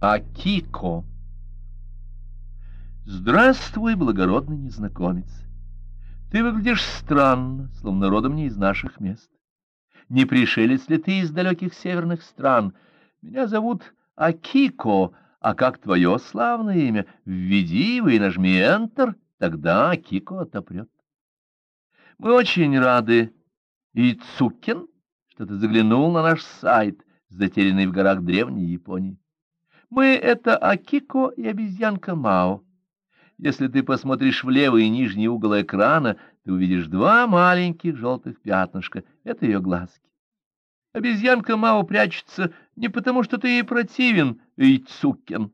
Акико. Здравствуй, благородный незнакомец. Ты выглядишь странно, словно родом не из наших мест. Не пришелец ли ты из далеких северных стран? Меня зовут Акико, а как твое славное имя? Введи его и нажми Enter, тогда Акико отопрет. Мы очень рады, Ицукин, что ты заглянул на наш сайт, затерянный в горах древней Японии. Мы — это Акико и обезьянка Мао. Если ты посмотришь в левый нижний угол экрана, ты увидишь два маленьких желтых пятнышка. Это ее глазки. Обезьянка Мао прячется не потому, что ты ей противен, Ицукен.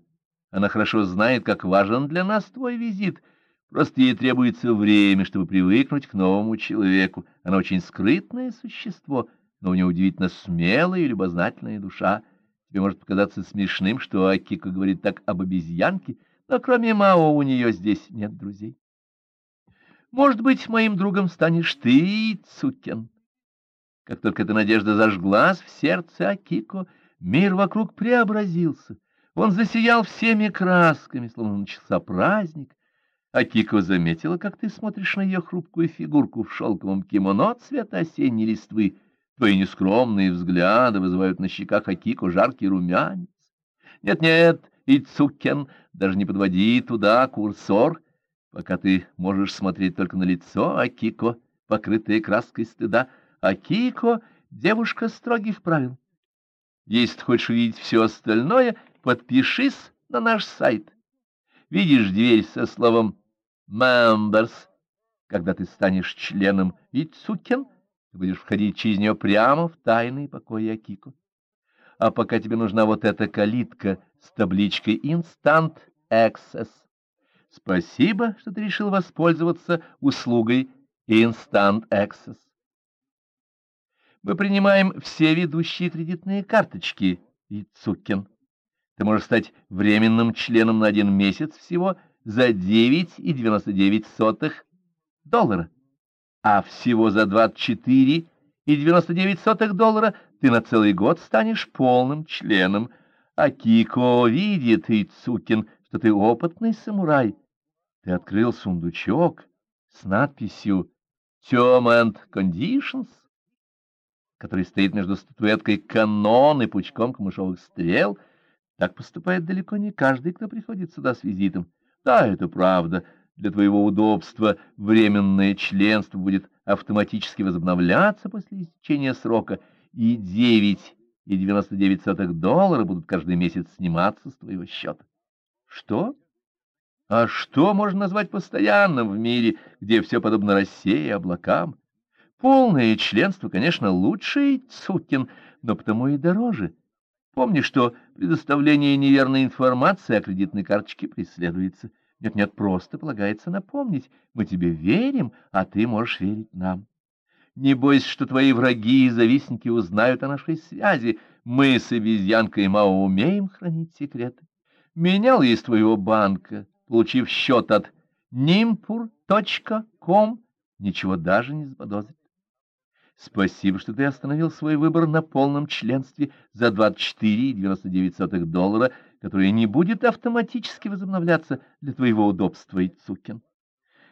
Она хорошо знает, как важен для нас твой визит. Просто ей требуется время, чтобы привыкнуть к новому человеку. Она очень скрытное существо, но у нее удивительно смелая и любознательная душа. Тебе может показаться смешным, что Акика говорит так об обезьянке, но кроме Мао у нее здесь нет друзей. Может быть, моим другом станешь ты, Цукен. Как только эта надежда зажглась в сердце Акико, мир вокруг преобразился. Он засиял всеми красками, словно начался праздник. Акико заметила, как ты смотришь на ее хрупкую фигурку в шелковом кимоно цвета осенней листвы, Твои нескромные взгляды вызывают на щеках Акико жаркий румянец. Нет-нет, Ицукен, даже не подводи туда курсор, пока ты можешь смотреть только на лицо Акико, покрытое краской стыда. Акико — девушка строгих правил. Если ты хочешь увидеть все остальное, подпишись на наш сайт. Видишь дверь со словом «Members», когда ты станешь членом Ицукен — ты будешь входить через нее прямо в тайные покои Акико. А пока тебе нужна вот эта калитка с табличкой «Instant Access». Спасибо, что ты решил воспользоваться услугой Instant Access. Мы принимаем все ведущие кредитные карточки, Ицукин. Ты можешь стать временным членом на один месяц всего за 9,99 доллара а всего за 24,99 доллара ты на целый год станешь полным членом. А Кико видит, и что ты опытный самурай. Ты открыл сундучок с надписью «Term and Conditions», который стоит между статуэткой канон и пучком камышовых стрел. Так поступает далеко не каждый, кто приходит сюда с визитом. Да, это правда. Для твоего удобства временное членство будет автоматически возобновляться после истечения срока, и 9,99 доллара будут каждый месяц сниматься с твоего счета. Что? А что можно назвать постоянным в мире, где все подобно росе и облакам? Полное членство, конечно, лучше, Цукин, но потому и дороже. Помни, что предоставление неверной информации о кредитной карточке преследуется. Нет-нет, просто полагается напомнить. Мы тебе верим, а ты можешь верить нам. Не бойся, что твои враги и завистники узнают о нашей связи. Мы с обезьянкой Мао умеем хранить секреты. Менял из твоего банка, получив счет от nimpur.com, ничего даже не заподозрит. Спасибо, что ты остановил свой выбор на полном членстве за 24,99 доллара, которое не будет автоматически возобновляться для твоего удобства, Ицукин.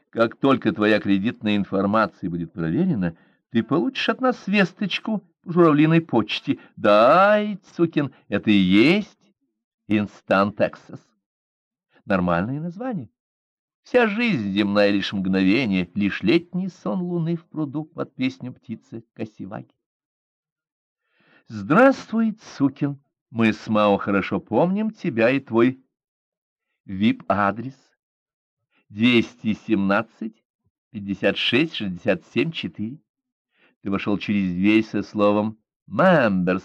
Как только твоя кредитная информация будет проверена, ты получишь от нас весточку по журавлиной почте. Да, Ицукин, это и есть Instant Access. Нормальное название. Вся жизнь земная лишь мгновение, лишь летний сон луны в пруду под песню птицы Косиваги. Здравствуй, Цукин. Мы с Мао хорошо помним тебя и твой вип-адрес. 217 56 67 4. Ты вошел через дверь со словом «members».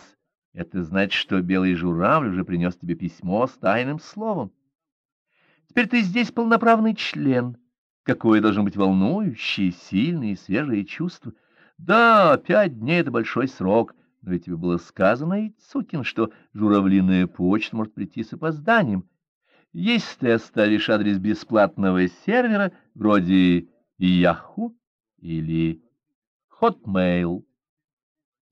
Это значит, что белый журавль уже принес тебе письмо с тайным словом. Теперь ты здесь полноправный член. Какое должно быть волнующее, сильное и свежее чувство. Да, пять дней — это большой срок, но ведь тебе было сказано, и Цукин, что журавлиная почта может прийти с опозданием. Если ты оставишь адрес бесплатного сервера, вроде Yahoo или Hotmail,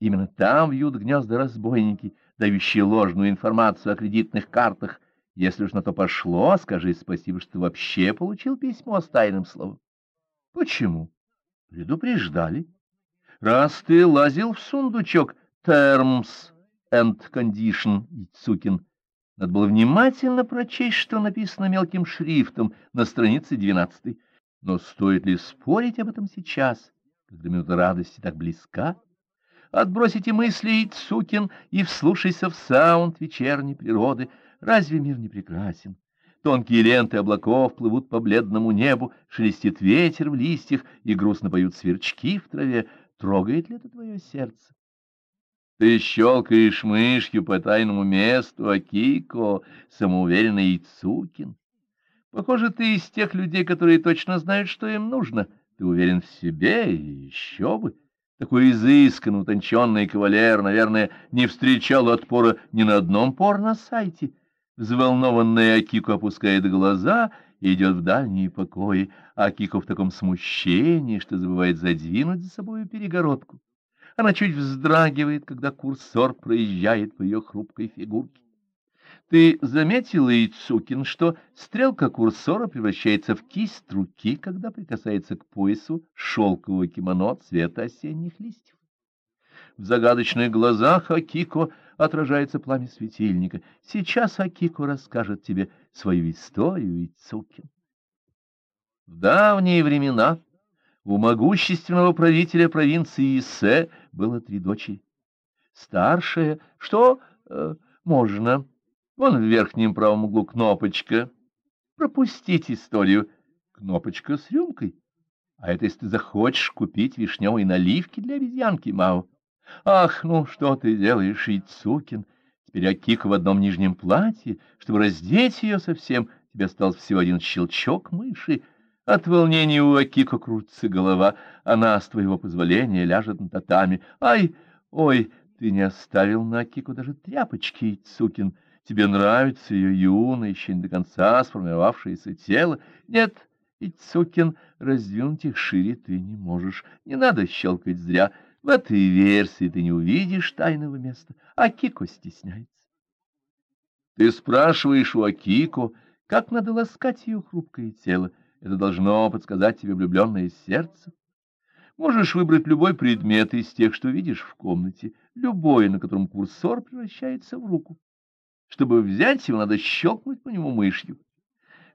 именно там вьют гнезда разбойники, дающие ложную информацию о кредитных картах, Если уж на то пошло, скажи спасибо, что ты вообще получил письмо с тайным словом. Почему? Предупреждали. Раз ты лазил в сундучок Terms and Condition, Ицукин, надо было внимательно прочесть, что написано мелким шрифтом на странице двенадцатой. Но стоит ли спорить об этом сейчас, когда минута радости так близка? Отбросите мысли, Цукин, и вслушайся в саунд вечерней природы. Разве мир не прекрасен? Тонкие ленты облаков плывут по бледному небу, шелестит ветер в листьях и грустно поют сверчки в траве. Трогает ли это твое сердце? Ты щелкаешь мышью по тайному месту, Акико, самоуверенный Ицукин. Похоже, ты из тех людей, которые точно знают, что им нужно. Ты уверен в себе, и еще бы. Такой изысканный, утонченный кавалер, наверное, не встречал отпора ни на одном порно-сайте. Взволнованная Акико опускает глаза и идет в дальние покои. Акико в таком смущении, что забывает задвинуть за собой перегородку. Она чуть вздрагивает, когда курсор проезжает по ее хрупкой фигурке. Ты заметила, Ицукин, что стрелка курсора превращается в кисть руки, когда прикасается к поясу шелкового кимоно цвета осенних листьев? В загадочных глазах Акико отражается пламя светильника. Сейчас Акико расскажет тебе свою историю, Ицукин. В давние времена у могущественного правителя провинции Исе было три дочери. Старшая, что э, можно Вон в верхнем правом углу кнопочка. Пропустить историю. Кнопочка с рюмкой. А это если ты захочешь купить вишневые наливки для обезьянки, Мао. Ах, ну что ты делаешь, Ицукин? Теперь Акика в одном нижнем платье. Чтобы раздеть ее совсем, тебе остался всего один щелчок мыши. От волнения у Акико крутится голова. Она, с твоего позволения, ляжет на татами. Ай, ой, ты не оставил на Акику даже тряпочки, Ицукин. Тебе нравится ее юное, еще не до конца сформировавшееся тело? Нет, Ицукин, раздвинуть их шире ты не можешь. Не надо щелкать зря. В этой версии ты не увидишь тайного места. А Кико стесняется. Ты спрашиваешь у Акико, как надо ласкать ее хрупкое тело. Это должно подсказать тебе влюбленное сердце. Можешь выбрать любой предмет из тех, что видишь в комнате, любой, на котором курсор превращается в руку. Чтобы взять его, надо щелкнуть по нему мышью.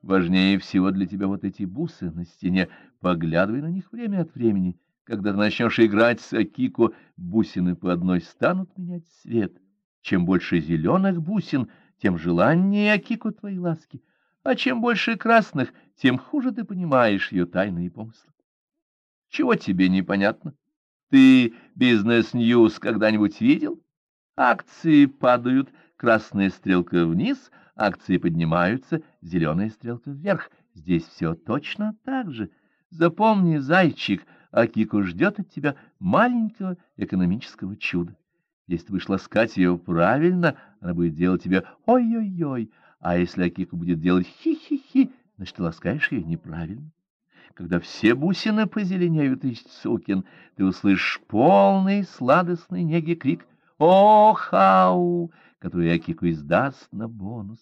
Важнее всего для тебя вот эти бусы на стене. Поглядывай на них время от времени. Когда ты начнешь играть с Акико, бусины по одной станут менять цвет. Чем больше зеленых бусин, тем желаннее Акико твои ласки. А чем больше красных, тем хуже ты понимаешь ее тайные помыслы. Чего тебе непонятно? Ты бизнес-ньюс когда-нибудь видел? Акции падают, красная стрелка вниз, акции поднимаются, зеленая стрелка вверх. Здесь все точно так же. Запомни, зайчик, Акико ждет от тебя маленького экономического чуда. Если ты будешь ласкать ее правильно, она будет делать тебе ой-ой-ой, а если Акико будет делать хи-хи-хи, значит, ласкаешь ее неправильно. Когда все бусины позеленеют из сукин, ты услышишь полный сладостный неги крик «О-хау!» которую Акико издаст на бонус.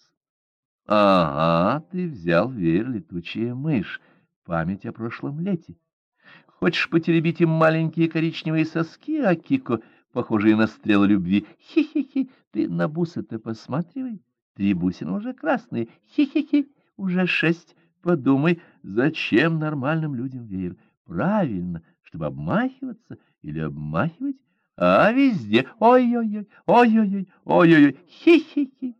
Ага, ты взял веер летучая мышь, память о прошлом лете. Хочешь потеребить им маленькие коричневые соски, Акико, похожие на стрелы любви? Хи-хи-хи, ты на бусы-то посматривай. Три бусины уже красные. Хи-хи-хи, уже шесть. Подумай, зачем нормальным людям веер? Правильно, чтобы обмахиваться или обмахивать а везде ой-ой-ой, ой-ой-ой, ой-ой-ой, хи-хи-хи.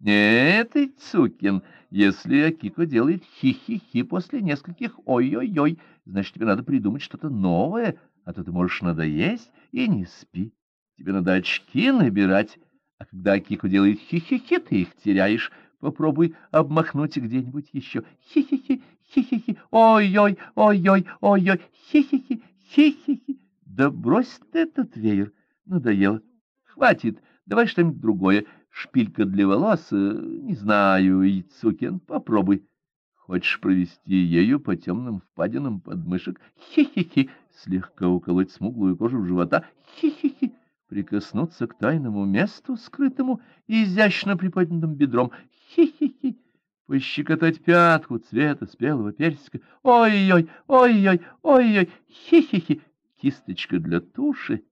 Нет, и Цукин, если Акико делает хи-хи-хи после нескольких ой-ой-ой, значит, тебе надо придумать что-то новое, а то ты можешь надоесть и не спи. Тебе надо очки набирать, а когда Акико делает хи-хи-хи, ты их теряешь. Попробуй обмахнуть где-нибудь еще. Хи-хи-хи, хи-хи-хи, ой-ой, ой-ой, ой-ой, хи-хи-хи, хи-хи-хи. Да брось ты этот веер, надоело. Хватит, давай что-нибудь другое. Шпилька для волос, э, не знаю, Ицукин, попробуй. Хочешь провести ею по темным впадинам подмышек? Хи-хи-хи, слегка уколоть смуглую кожу живота? Хи-хи-хи, прикоснуться к тайному месту, скрытому изящно приподнятым бедром. Хи-хи-хи! Пощекотать пятку цвета спелого персика. Ой-ой, ой-ой, ой-ой, хи-хи-хи! Кисточка для туши.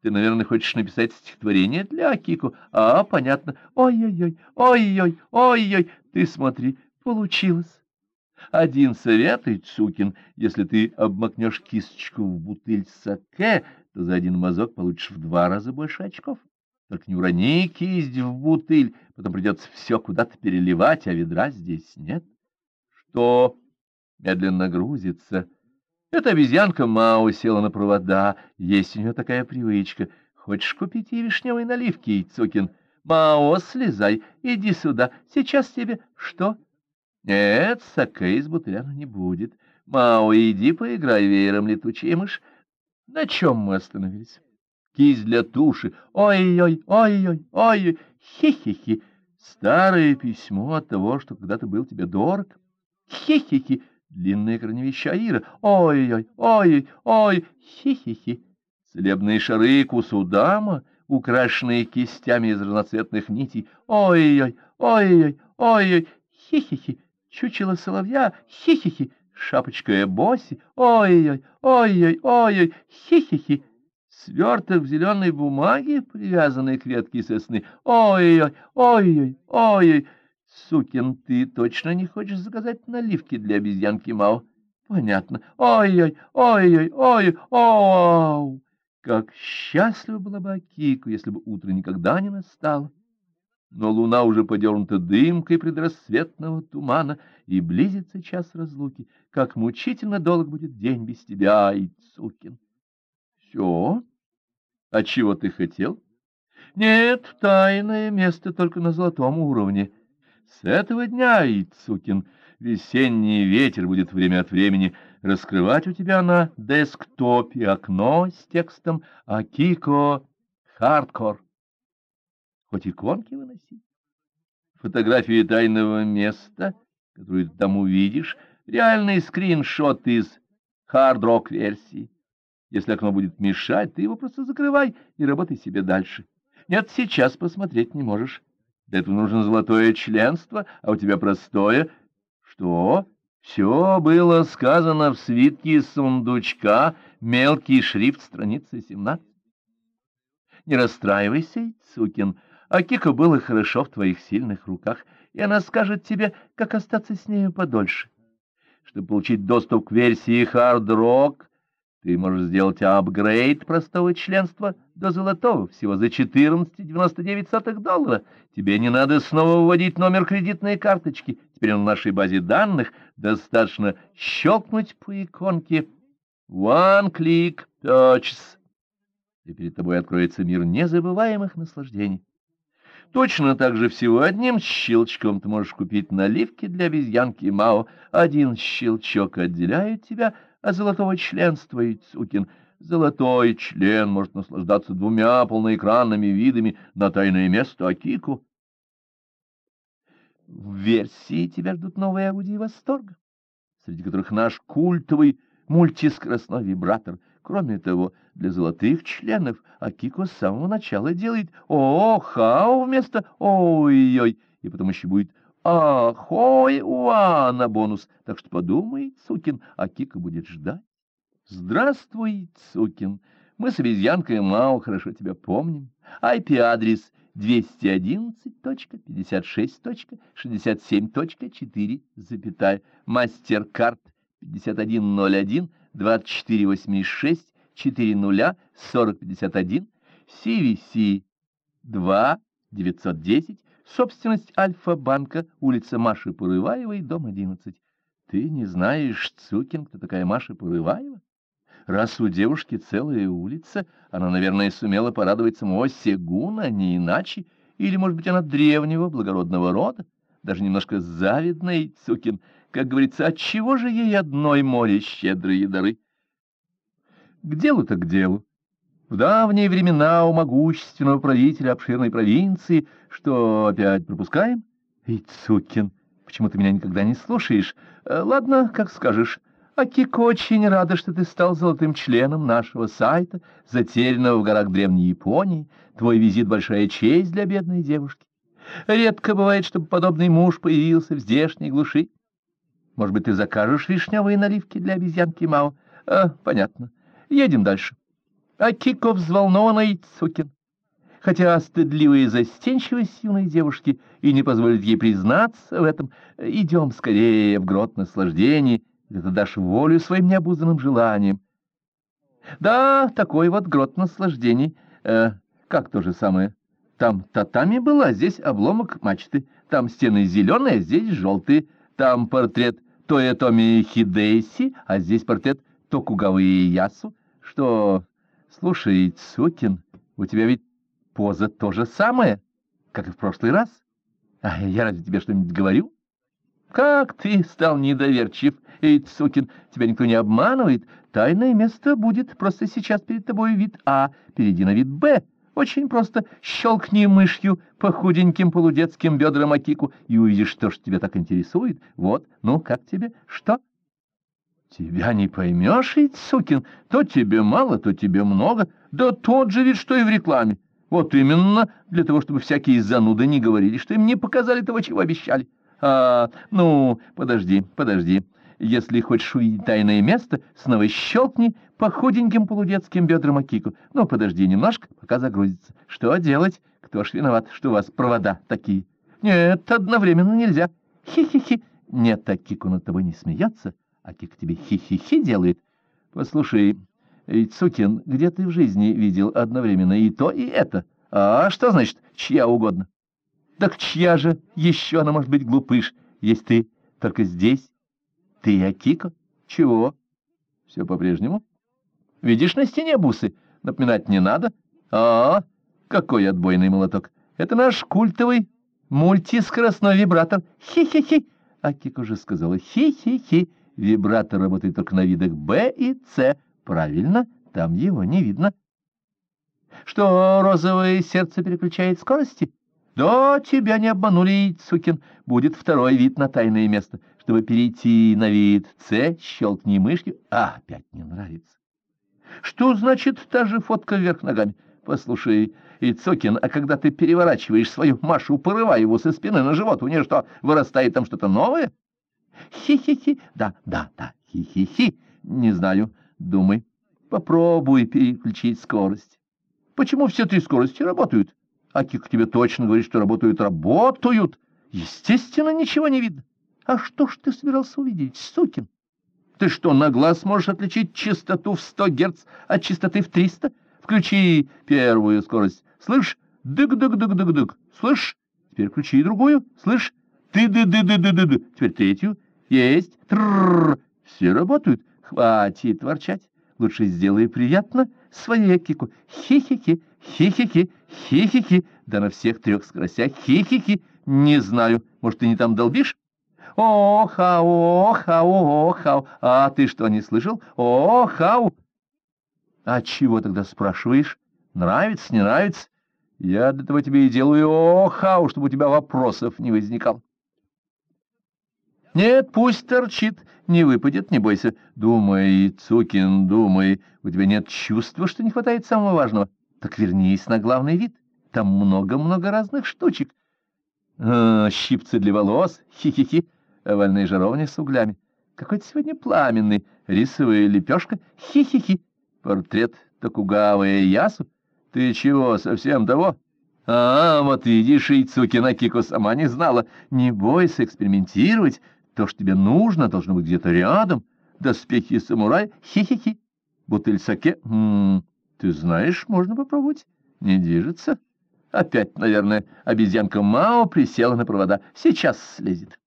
Ты, наверное, хочешь написать стихотворение для Акико. А, понятно. Ой-ой-ой, ой-ой, ой-ой, ты смотри, получилось. Один совет, Ицукин, если ты обмакнешь кисточку в бутыль саке, то за один мазок получишь в два раза больше очков. Только не урони кисть в бутыль, потом придется все куда-то переливать, а ведра здесь нет. Что медленно грузится. Эта обезьянка Мао села на провода, есть у нее такая привычка. Хочешь купить ей вишневой наливки, Ицукин? Мао, слезай, иди сюда, сейчас тебе... Что? Нет, саке из бутыляна не будет. Мао, иди поиграй веером, летучая мышь. На чем мы остановились? Кисть для туши. Ой-ой, ой-ой, ой, хи-хи-хи. Старое письмо от того, что когда-то был тебе дорог. Хи-хи-хи. Длинные корневища Ира. Ой-ой, ой, ой, хи-хи-хи. Целебные шары Кусудама, украшенные кистями из разноцветных нитей. Ой-ой, ой-ой, ой, хи-хи-хи. Чучело соловья. Хи-хи-хи шапочка Эбоси, ой-ой, ой-ой, ой-ой, хи-хи-хи, сверток в зеленой бумаге, привязанной к ветке сосны, ой-ой, ой-ой, ой-ой, сукин, ты точно не хочешь заказать наливки для обезьянки Мао? Понятно, ой-ой, ой-ой, ой-ой, оу, как счастлива была бы Акику, если бы утро никогда не настало но луна уже подернута дымкой предрассветного тумана, и близится час разлуки. Как мучительно долг будет день без тебя, Ицукин. Все? А чего ты хотел? Нет, тайное место только на золотом уровне. С этого дня, Ицукин, весенний ветер будет время от времени раскрывать у тебя на десктопе окно с текстом «Акико Хардкор» хоть иконки выноси. Фотографии тайного места, которую ты там увидишь, реальный скриншот из хард-рок-версии. Если окно будет мешать, ты его просто закрывай и работай себе дальше. Нет, сейчас посмотреть не можешь. Для этого нужно золотое членство, а у тебя простое. Что? Все было сказано в свитке сундучка, мелкий шрифт, страница 17. Не расстраивайся, Цукин, а Кика было хорошо в твоих сильных руках, и она скажет тебе, как остаться с нею подольше. Чтобы получить доступ к версии Hard Rock, ты можешь сделать апгрейд простого членства до золотого, всего за 14,99 доллара. Тебе не надо снова вводить номер кредитной карточки. Теперь на нашей базе данных достаточно щелкнуть по иконке One Click Touches, и перед тобой откроется мир незабываемых наслаждений. Точно так же всего одним щелчком ты можешь купить наливки для обезьянки Мао. Один щелчок отделяет тебя от золотого членства, и Цукин. Золотой член может наслаждаться двумя полноэкранными видами на тайное место Акику. В версии тебя ждут новые орудия восторга, среди которых наш культовый мультискоростной вибратор — Кроме того, для золотых членов Акико с самого начала делает «О-хао» вместо «Ой-ой», и потом еще будет «Ахой-уа» на бонус. Так что подумай, Цукин, Акико будет ждать. Здравствуй, Цукин. Мы с обезьянкой Мао хорошо тебя помним. IP-адрес 211.56.67.4, запятая, мастер-карт 5101 2486 40 4051 CVC 2 910 собственность Альфа-банка, улица Маши Порываевой, дом 11. Ты не знаешь, Цукин, кто такая Маша Порываева? Раз у девушки целая улица, она, наверное, сумела порадовать самого Сегуна, не иначе, или, может быть, она древнего благородного рода, даже немножко завидный, Цукин, как говорится, отчего же ей одной море щедрые дары? К делу-то к делу. В давние времена у могущественного правителя обширной провинции, что опять пропускаем? Эй, Цукин, почему ты меня никогда не слушаешь? Э, ладно, как скажешь. Акико очень рада, что ты стал золотым членом нашего сайта, затерянного в горах Древней Японии. Твой визит — большая честь для бедной девушки. Редко бывает, чтобы подобный муж появился в здешней глуши. Может быть, ты закажешь вишневые наливки для обезьянки Мао? А, понятно. Едем дальше. Акико взволнованный Цукин. Хотя стыдливая застенчивость юной девушки и не позволит ей признаться в этом, идем скорее в грот наслаждений, где ты дашь волю своим необузданным желаниям. Да, такой вот грот наслаждений. Э, как то же самое? Там татами была, здесь обломок мачты. Там стены зеленые, а здесь желтые. Там портрет Тоэтоми Хидейси, а здесь портрет Токугавы Ясу. Что, слушай, Цукин, у тебя ведь поза то же самое, как и в прошлый раз. А я разве тебе что-нибудь говорю? Как ты стал недоверчив, эй, Цукин, тебя никто не обманывает. Тайное место будет просто сейчас перед тобой вид А, перейди на вид Б. Очень просто щелкни мышью по худеньким полудетским бедрам Акику и увидишь то, что тебя так интересует. Вот, ну, как тебе? Что? Тебя не поймешь, Ицукин. То тебе мало, то тебе много. Да тот же вид, что и в рекламе. Вот именно для того, чтобы всякие зануды не говорили, что им не показали того, чего обещали. А, ну, подожди, подожди. Если хочешь увидеть тайное место, снова щелкни по худеньким полудетским бедрам Акику. Ну, подожди немножко, пока загрузится. Что делать? Кто ж виноват, что у вас провода такие? Нет, одновременно нельзя. Хи-хи-хи. Нет, Акику над тобой не смеется. Акик тебе хи-хи-хи делает. Послушай, Цукин, где ты в жизни видел одновременно и то, и это? А что значит «чья угодно»? Так чья же еще она может быть глупыш, если ты только здесь? Ты Акико? Чего? Все по-прежнему? Видишь на стене бусы? Напоминать не надо? А, какой отбойный молоток! Это наш культовый мультискоростной вибратор. Хи-хи-хи! Акико уже сказала хи-хи-хи. Вибратор работает только на видах Б и С. Правильно, там его не видно. Что розовое сердце переключает скорости? Да, тебя не обманули, Цукин. Будет второй вид на тайное место. Чтобы перейти на вид С, щелкни мышью. А, опять не нравится. Что значит та же фотка вверх ногами? Послушай, Ицокин, а когда ты переворачиваешь свою Машу, порывая его со спины на живот, у нее что, вырастает там что-то новое? Хи-хи-хи, да, да, да, хи-хи-хи, не знаю, думай. Попробуй переключить скорость. Почему все три скорости работают? А Кик тебе точно говорит, что работают, работают. Естественно, ничего не видно. А что ж ты собирался увидеть, сукин? Ты что, на глаз можешь отличить частоту в 100 Гц от частоты в 300? Включи первую скорость. Слышь? Дык-дык-дык-дык-дык. Слышь? Теперь включи другую. Слышь? Ты-ды-ды-ды-ды-ды. Теперь третью. Есть. Трррр. Все работают. Хватит ворчать. Лучше сделай приятно своей Кику. Хи-хи-хи, хи-хи-хи, хи-хи-хи. Да на всех трех скоростях хи-хи-хи. Не знаю, может, ты не там долбишь? О-хау, о-хау, о-хау. А ты что, не слышал? О-хау. А чего тогда спрашиваешь? Нравится, не нравится? Я для того тебе и делаю о-хау, чтобы у тебя вопросов не возникало. Нет, пусть торчит, не выпадет, не бойся. Думай, Цукин, думай, у тебя нет чувства, что не хватает самого важного. Так вернись на главный вид, там много-много разных штучек. А, щипцы для волос, хи-хи-хи овальные жаровни с углями. Какой-то сегодня пламенный, рисовая лепешка, хи-хи-хи. Портрет Токугавы Ясу. Ты чего, совсем того? А, вот видишь, и Цукина Кико сама не знала. Не бойся экспериментировать. То, что тебе нужно, должно быть где-то рядом. Доспехи самурая, хи-хи-хи. Бутыль саке, м -м, ты знаешь, можно попробовать. Не движется. Опять, наверное, обезьянка Мао присела на провода. Сейчас слезет.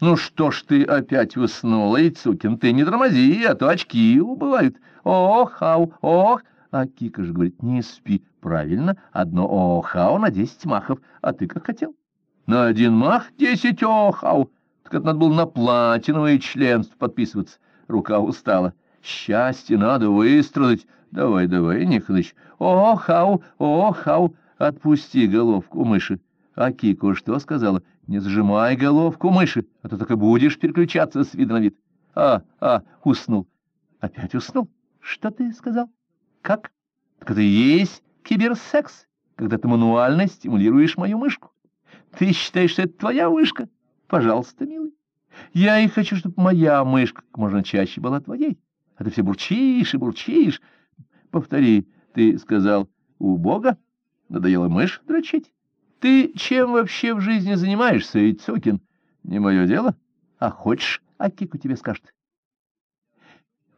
Ну что ж ты опять уснула, Ицукин, ты не тормози, а то очки убывают. Ох, ау, ох. А Кика же говорит, не спи. Правильно, одно охау на десять махов. А ты как хотел? На один мах десять охау. Так это надо было на платиновое членство подписываться. Рука устала. Счастье надо выстрадать. Давай, давай, не хнычь. Охау, охау. Отпусти головку мыши. А Кико что сказала? Не сжимай головку мыши, а то так и будешь переключаться с вида на вид. А, а, уснул. Опять уснул? Что ты сказал? Как? Так это и есть киберсекс, когда ты мануально стимулируешь мою мышку. Ты считаешь, что это твоя мышка? Пожалуйста, милый. Я и хочу, чтобы моя мышка как можно чаще была твоей. А ты все бурчишь и бурчишь. Повтори, ты сказал, у Бога надоело мышь дрочить? Ты чем вообще в жизни занимаешься, Ицукин? Не мое дело. А хочешь, а Кику тебе скажет.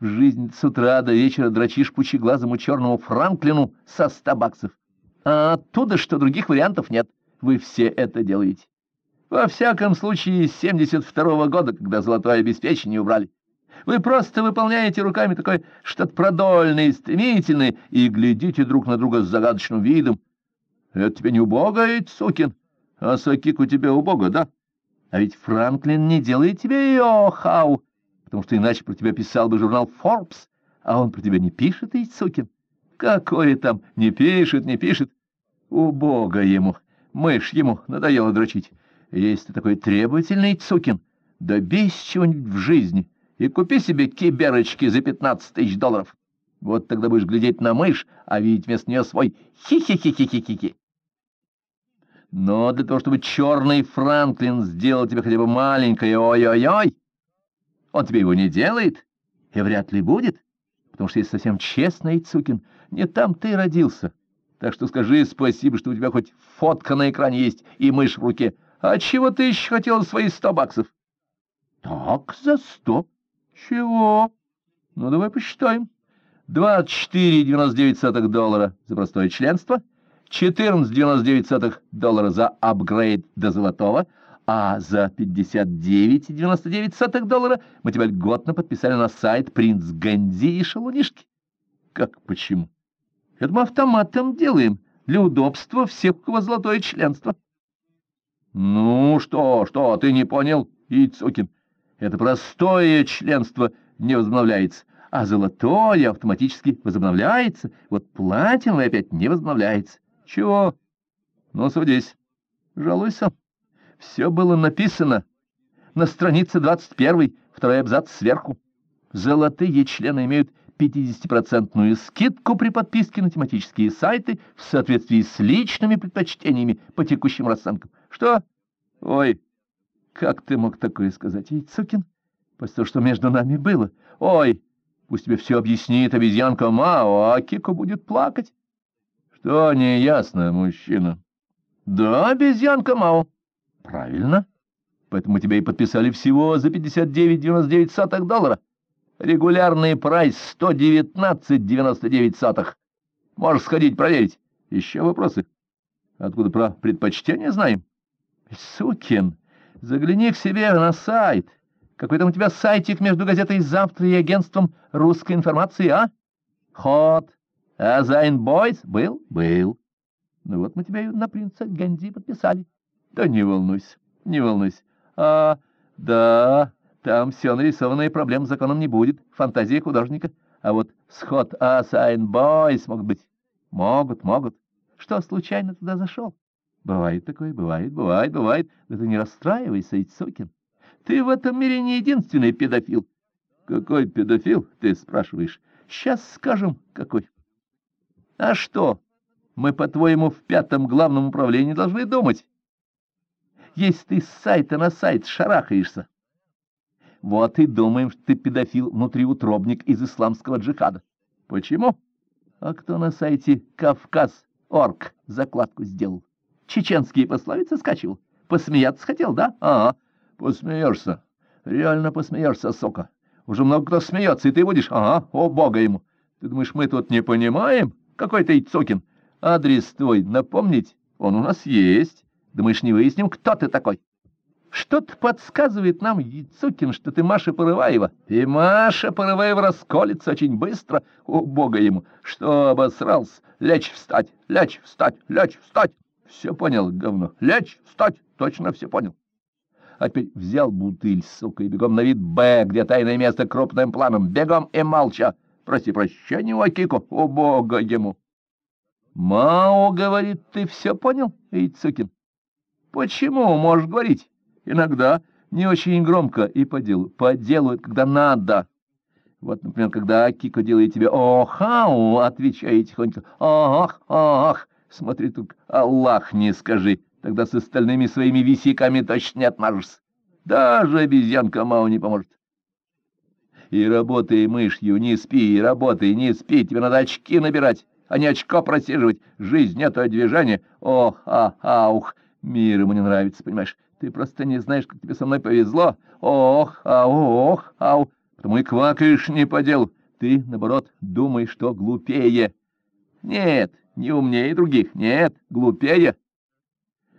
В жизни с утра до вечера дрочишь пучеглазому черному Франклину со ста баксов. А оттуда, что других вариантов нет. Вы все это делаете. Во всяком случае, с 72-го года, когда золотое обеспечение убрали. Вы просто выполняете руками такой что-то продольное и стремительное и глядите друг на друга с загадочным видом. Это тебе не убого, сукин, а Сакик у тебя убого, да? А ведь Франклин не делает тебе йо-хау, потому что иначе про тебя писал бы журнал Forbes, а он про тебя не пишет, и сукин. Какое там, не пишет, не пишет. Убого ему, мышь ему надоело дрочить. Если ты такой требовательный, Цукин, добейся чего-нибудь в жизни и купи себе киберочки за пятнадцать тысяч долларов. Вот тогда будешь глядеть на мышь, а видеть вместо нее свой хи-хи-хи-хи-хи-хи. Но для того, чтобы черный Франклин сделал тебе хотя бы маленькое ой-ой-ой, он тебе его не делает и вряд ли будет, потому что, если совсем честно, Ицукин, не там ты родился. Так что скажи спасибо, что у тебя хоть фотка на экране есть и мышь в руке, а чего ты еще хотел свои сто баксов? Так, за сто. Чего? Ну, давай посчитаем. Двадцать четыре девяносто девять сотых доллара за простое членство, четырнадцать девяносто девять сотых доллара за апгрейд до золотого, а за пятьдесят девять девяносто девять сотых доллара мы тебя льготно подписали на сайт «Принц Гэнди» и «Шалунишки». Как почему? Это мы автоматом делаем, для удобства всех, у кого золотое членство. Ну, что, что, ты не понял, Ицукин? Это простое членство не возобновляется, а золотое автоматически возобновляется. Вот платиновое опять не возобновляется. Чего? Ну, судись. Жалуйся. Все было написано на странице 21, второй абзац сверху. Золотые члены имеют 50% скидку при подписке на тематические сайты в соответствии с личными предпочтениями по текущим расценкам. Что? Ой, как ты мог такое сказать, Яйцукин? После того, что между нами было. Ой, пусть тебе все объяснит обезьянка Мао, а Кико будет плакать. Что не ясно, мужчина? Да, обезьянка Мао. Правильно. Поэтому тебя и подписали всего за 59,99 доллара. Регулярный прайс 119,99. Можешь сходить проверить. Еще вопросы? Откуда про предпочтение знаем? Сукин, загляни к себе на сайт. Какой там у тебя сайтик между газетой «Завтра» и агентством русской информации, а? Hot Asian Boys был? Был. Ну вот мы тебя на принца Ганди подписали. Да не волнуйся, не волнуйся. А, да, там все нарисовано, и проблем с законом не будет. Фантазия художника. А вот сход Асайн Бойс могут быть. Могут, могут. Что, случайно туда зашел? Бывает такое, бывает, бывает, бывает. Да ты не расстраивайся, Ицукин. Ты в этом мире не единственный педофил. Какой педофил, ты спрашиваешь? Сейчас скажем, какой. А что, мы, по-твоему, в пятом главном управлении должны думать? Если ты с сайта на сайт шарахаешься, вот и думаем, что ты педофил, внутриутробник из исламского джихада. Почему? А кто на сайте Кавказ.орг закладку сделал? Чеченские пословицы скачивал? Посмеяться хотел, да? Ага, посмеешься. Реально посмеешься, сока. Уже много кто смеется, и ты будешь? Ага, о бога ему. Ты думаешь, мы тут не понимаем? Какой ты Ицокин? Адрес твой напомнить? Он у нас есть. Думаешь, не выясним, кто ты такой? Что-то подсказывает нам, Яцукин, что ты Маша Порываева. И Маша Порываева расколется очень быстро. О, бога ему! Что обосрался? Лечь, встать, лечь, встать, лечь, встать. Все понял, говно. Лечь, встать, точно все понял. Опять взял бутыль, сука, и бегом на вид Б, где тайное место крупным планом. Бегом и молча. Проси прощения у Акико. О, бога ему! Мао, говорит, ты все понял, Ицукин? Почему можешь говорить? Иногда Не очень громко и по делу. По делу когда надо. Вот, например, когда Кико делает тебе «О-хау», отвечай тихонько «Ах, ах». Смотри, только Аллах не скажи, тогда с остальными своими висяками точно не отмажешься. Даже обезьянка Мао не поможет. И работай мышью, не спи, и работай, не спи, тебе надо очки набирать, а не очко просиживать. Жизнь — это движение. Ох, а, аух, мир ему не нравится, понимаешь? Ты просто не знаешь, как тебе со мной повезло. Ох, ау, ох, ау, потому и квакаешь не по делу. Ты, наоборот, думаешь, что глупее. Нет, не умнее других, нет, глупее.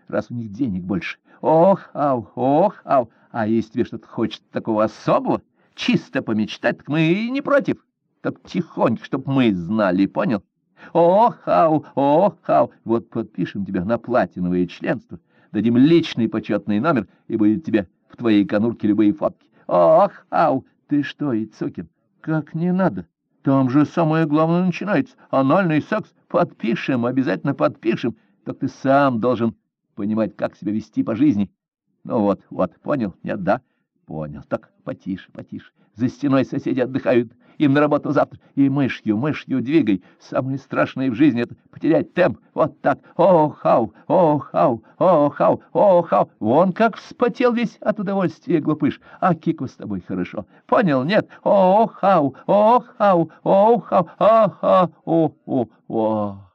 Раз у них денег больше. Ох, ау, ох, ау, а если тебе что-то хочет такого особого, чисто помечтать, так мы и не против. Так тихонько, чтоб мы знали, понял? Ох, ау, ох, ау, вот подпишем тебя на платиновое членство, дадим личный почетный номер, и будет тебе в твоей конурке любые фотки. Ох, ау, ты что, Ицокин, как не надо? Там же самое главное начинается. Анальный секс. Подпишем, обязательно подпишем. Так ты сам должен понимать, как себя вести по жизни. Ну вот, вот, понял? Нет, да? Понял. Так, потише, потише. За стеной соседи отдыхают. Им на работу завтра. И мышью, мышью двигай. Самое страшное в жизни — это потерять темп. Вот так. О-хау, о-хау, о-хау, о-хау. Вон как вспотел весь от удовольствия, глупыш. А Кику с тобой хорошо. Понял? Нет? О-хау, о-хау, о-хау, а-ха, о-о-о.